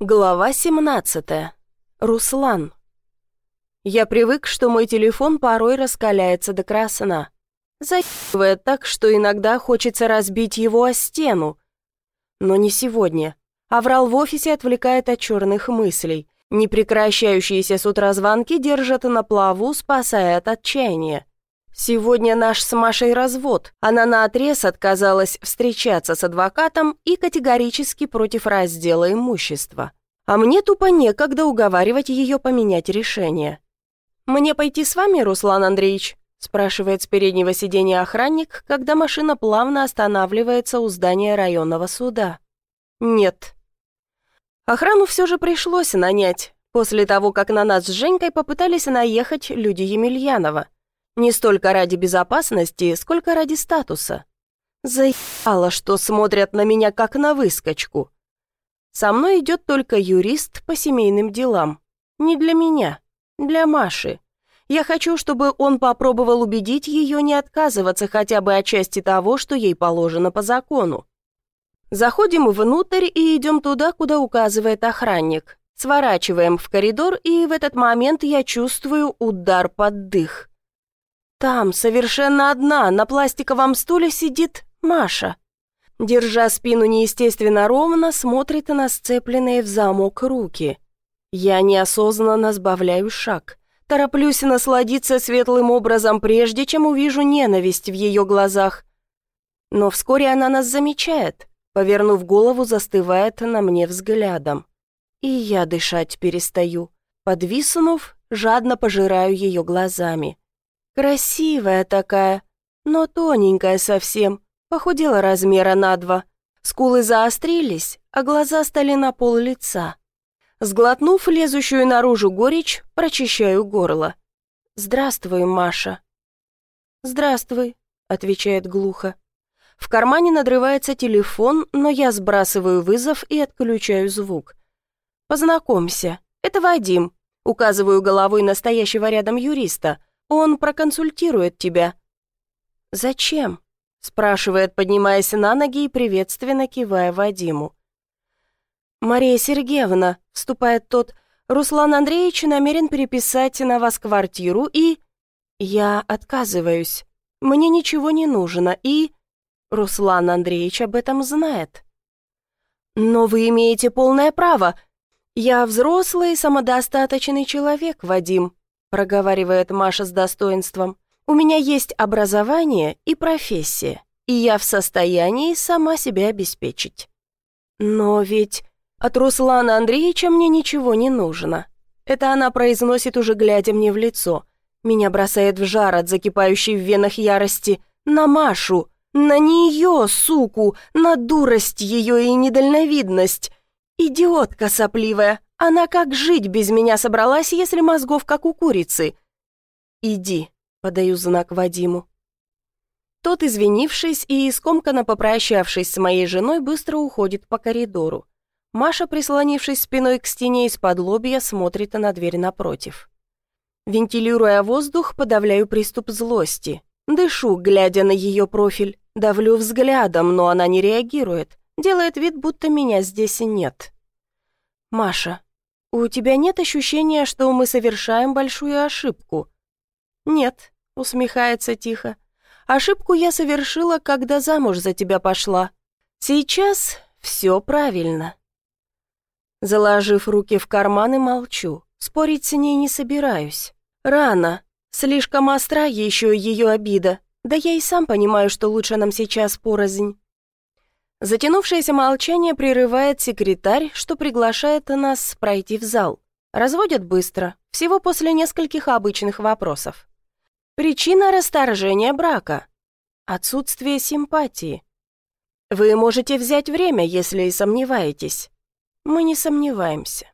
Глава 17. Руслан. Я привык, что мой телефон порой раскаляется до красна. Заебывает так, что иногда хочется разбить его о стену. Но не сегодня. Аврал в офисе отвлекает от черных мыслей. Непрекращающиеся с утра звонки держат на плаву, спасая от отчаяния. Сегодня наш с Машей развод. Она наотрез отказалась встречаться с адвокатом и категорически против раздела имущества. А мне тупо некогда уговаривать ее поменять решение. «Мне пойти с вами, Руслан Андреевич?» спрашивает с переднего сиденья охранник, когда машина плавно останавливается у здания районного суда. «Нет». Охрану все же пришлось нанять, после того, как на нас с Женькой попытались наехать люди Емельянова – не столько ради безопасности, сколько ради статуса. Заебало, что смотрят на меня как на выскочку. Со мной идет только юрист по семейным делам. Не для меня, для Маши. Я хочу, чтобы он попробовал убедить ее не отказываться хотя бы от части того, что ей положено по закону. Заходим внутрь и идем туда, куда указывает охранник. Сворачиваем в коридор, и в этот момент я чувствую удар под дых. Там, совершенно одна, на пластиковом стуле сидит Маша. Держа спину неестественно ровно, смотрит на сцепленные в замок руки. Я неосознанно сбавляю шаг. Тороплюсь насладиться светлым образом, прежде чем увижу ненависть в ее глазах. Но вскоре она нас замечает. Повернув голову, застывает на мне взглядом. И я дышать перестаю. Подвиснув, жадно пожираю ее глазами. Красивая такая, но тоненькая совсем, похудела размера на два. Скулы заострились, а глаза стали на пол лица. Сглотнув лезущую наружу горечь, прочищаю горло. «Здравствуй, Маша». «Здравствуй», — отвечает глухо. В кармане надрывается телефон, но я сбрасываю вызов и отключаю звук. «Познакомься, это Вадим», — указываю головой настоящего рядом юриста. Он проконсультирует тебя». «Зачем?» — спрашивает, поднимаясь на ноги и приветственно кивая Вадиму. «Мария Сергеевна», — вступает тот, — «Руслан Андреевич намерен переписать на вас квартиру и...» «Я отказываюсь. Мне ничего не нужно и...» «Руслан Андреевич об этом знает». «Но вы имеете полное право. Я взрослый самодостаточный человек, Вадим проговаривает Маша с достоинством. «У меня есть образование и профессия, и я в состоянии сама себя обеспечить». «Но ведь от Руслана Андреевича мне ничего не нужно». Это она произносит, уже глядя мне в лицо. Меня бросает в жар от закипающей в венах ярости. На Машу, на нее, суку, на дурость ее и недальновидность. Идиотка сопливая, она как жить без меня собралась, если мозгов как у курицы? Иди, подаю знак Вадиму. Тот, извинившись и скомканно попрощавшись с моей женой, быстро уходит по коридору. Маша, прислонившись спиной к стене из-под лобья, смотрит на дверь напротив. Вентилируя воздух, подавляю приступ злости. Дышу, глядя на ее профиль. Давлю взглядом, но она не реагирует. Делает вид, будто меня здесь и нет. «Маша, «У тебя нет ощущения, что мы совершаем большую ошибку?» «Нет», — усмехается тихо. «Ошибку я совершила, когда замуж за тебя пошла. Сейчас все правильно». Заложив руки в карманы, молчу. Спорить с ней не собираюсь. Рано. Слишком остра еще ее обида. Да я и сам понимаю, что лучше нам сейчас порознь. Затянувшееся молчание прерывает секретарь, что приглашает нас пройти в зал. Разводят быстро, всего после нескольких обычных вопросов. Причина расторжения брака. Отсутствие симпатии. Вы можете взять время, если и сомневаетесь. Мы не сомневаемся.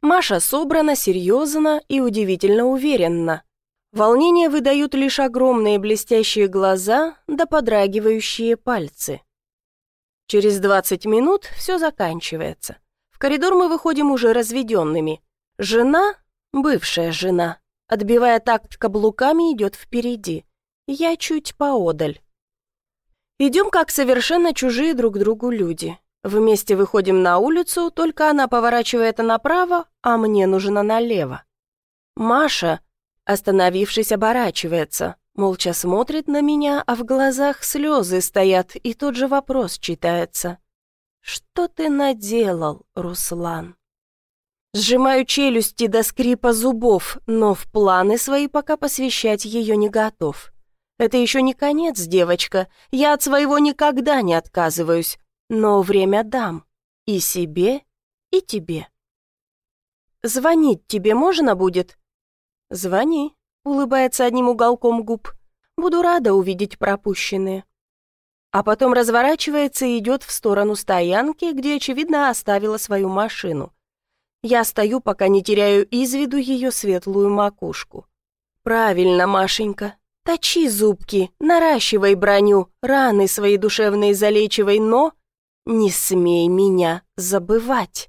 Маша собрана, серьезно и удивительно уверенно. Волнение выдают лишь огромные блестящие глаза да подрагивающие пальцы. Через 20 минут все заканчивается. В коридор мы выходим уже разведенными. Жена, бывшая жена, отбивая такт каблуками, идет впереди. Я чуть поодаль. Идем как совершенно чужие друг другу люди. Вместе выходим на улицу, только она поворачивает направо, а мне нужно налево. Маша, остановившись, оборачивается, молча смотрит на меня, а в глазах слезы стоят, и тот же вопрос читается. «Что ты наделал, Руслан?» Сжимаю челюсти до скрипа зубов, но в планы свои пока посвящать ее не готов. Это еще не конец, девочка. Я от своего никогда не отказываюсь. Но время дам. И себе, и тебе. Звонить тебе можно будет? Звони, улыбается одним уголком губ. Буду рада увидеть пропущенные. А потом разворачивается и идет в сторону стоянки, где, очевидно, оставила свою машину. Я стою, пока не теряю из виду ее светлую макушку. «Правильно, Машенька. Точи зубки, наращивай броню, раны свои душевные залечивай, но не смей меня забывать.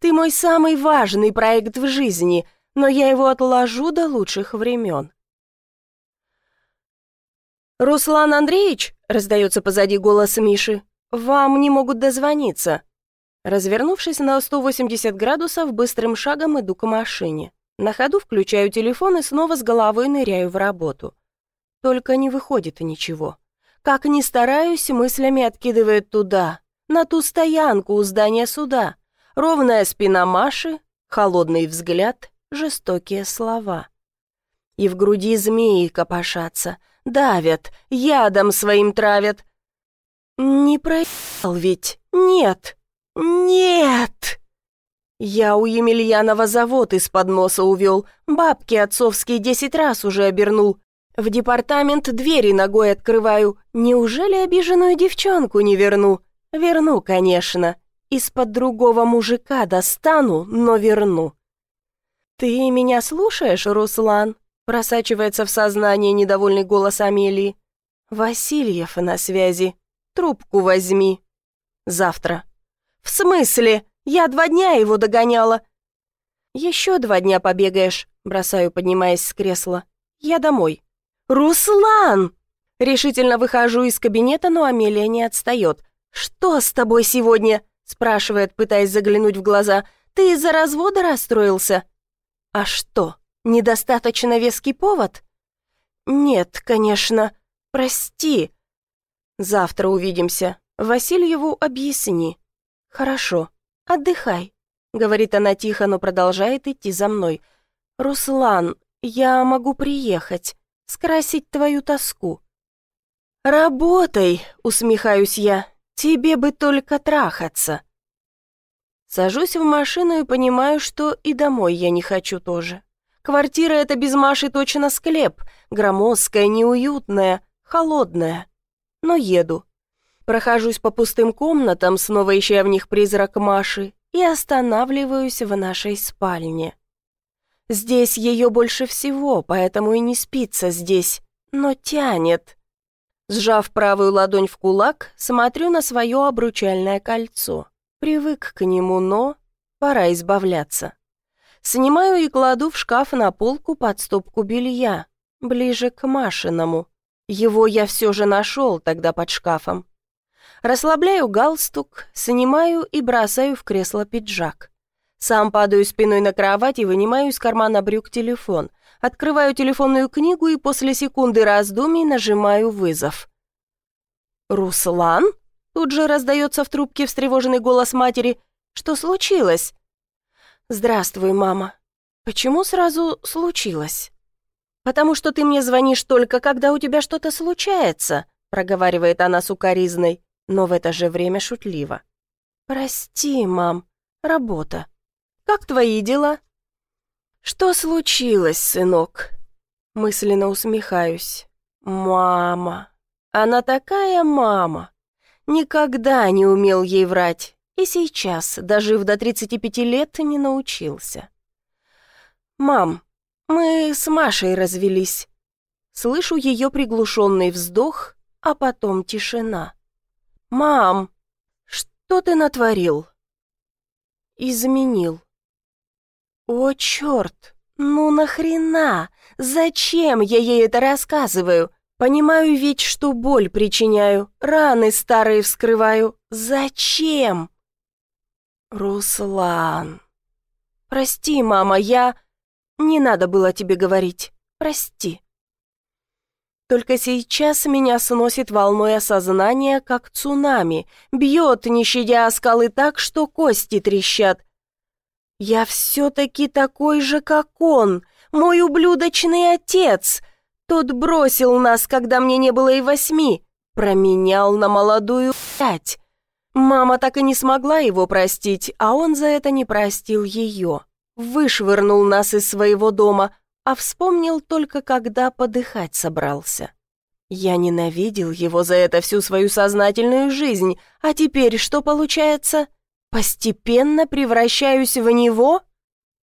Ты мой самый важный проект в жизни, но я его отложу до лучших времен». «Руслан Андреевич?» — раздается позади голос Миши. «Вам не могут дозвониться. Развернувшись на 180 градусов, быстрым шагом иду к машине. На ходу включаю телефон и снова с головой ныряю в работу. Только не выходит ничего. Как ни стараюсь, мыслями откидывает туда, на ту стоянку у здания суда. Ровная спина Маши, холодный взгляд, жестокие слова. И в груди змеи копошатся, давят, ядом своим травят. Не проехал ведь, нет. «Нет!» Я у Емельянова завод из-под носа увел, бабки отцовские десять раз уже обернул. В департамент двери ногой открываю. Неужели обиженную девчонку не верну? Верну, конечно. Из-под другого мужика достану, но верну. «Ты меня слушаешь, Руслан?» Просачивается в сознание недовольный голос Амелии. «Васильев на связи. Трубку возьми. Завтра». «В смысле? Я два дня его догоняла». «Еще два дня побегаешь», — бросаю, поднимаясь с кресла. «Я домой». «Руслан!» Решительно выхожу из кабинета, но Амелия не отстает. «Что с тобой сегодня?» — спрашивает, пытаясь заглянуть в глаза. «Ты из-за развода расстроился?» «А что, недостаточно веский повод?» «Нет, конечно. Прости. Завтра увидимся. Васильеву объясни». «Хорошо, отдыхай», — говорит она тихо, но продолжает идти за мной. «Руслан, я могу приехать, скрасить твою тоску». «Работай», — усмехаюсь я, — «тебе бы только трахаться». Сажусь в машину и понимаю, что и домой я не хочу тоже. Квартира эта без Маши точно склеп, громоздкая, неуютная, холодная. Но еду. Прохожусь по пустым комнатам, снова ища в них призрак Маши, и останавливаюсь в нашей спальне. Здесь ее больше всего, поэтому и не спится здесь, но тянет. Сжав правую ладонь в кулак, смотрю на свое обручальное кольцо. Привык к нему, но пора избавляться. Снимаю и кладу в шкаф на полку под стопку белья, ближе к Машиному. Его я все же нашел тогда под шкафом. Расслабляю галстук, снимаю и бросаю в кресло пиджак. Сам падаю спиной на кровать и вынимаю из кармана брюк телефон. Открываю телефонную книгу и после секунды раздумий нажимаю вызов. «Руслан?» Тут же раздается в трубке встревоженный голос матери. «Что случилось?» «Здравствуй, мама. Почему сразу случилось?» «Потому что ты мне звонишь только, когда у тебя что-то случается», проговаривает она сукоризной но в это же время шутливо. «Прости, мам, работа. Как твои дела?» «Что случилось, сынок?» Мысленно усмехаюсь. «Мама! Она такая мама! Никогда не умел ей врать, и сейчас, дожив до 35 лет, не научился. «Мам, мы с Машей развелись». Слышу ее приглушенный вздох, а потом тишина. «Мам, что ты натворил?» «Изменил». «О, черт! Ну нахрена? Зачем я ей это рассказываю?» Понимаю ведь, что боль причиняю, раны старые вскрываю. Зачем? Руслан. Прости, мама, я... Не надо было тебе говорить. Прости. Только сейчас меня сносит волной осознания, как цунами, бьет, не щадя скалы так, что кости трещат. Я все-таки такой же, как он, мой ублюдочный отец. Тот бросил нас, когда мне не было и восьми, променял на молодую пять. Мама так и не смогла его простить, а он за это не простил ее. Вышвырнул нас из своего дома, а вспомнил только, когда подыхать собрался. Я ненавидел его за это всю свою сознательную жизнь, а теперь что получается? Постепенно превращаюсь в него?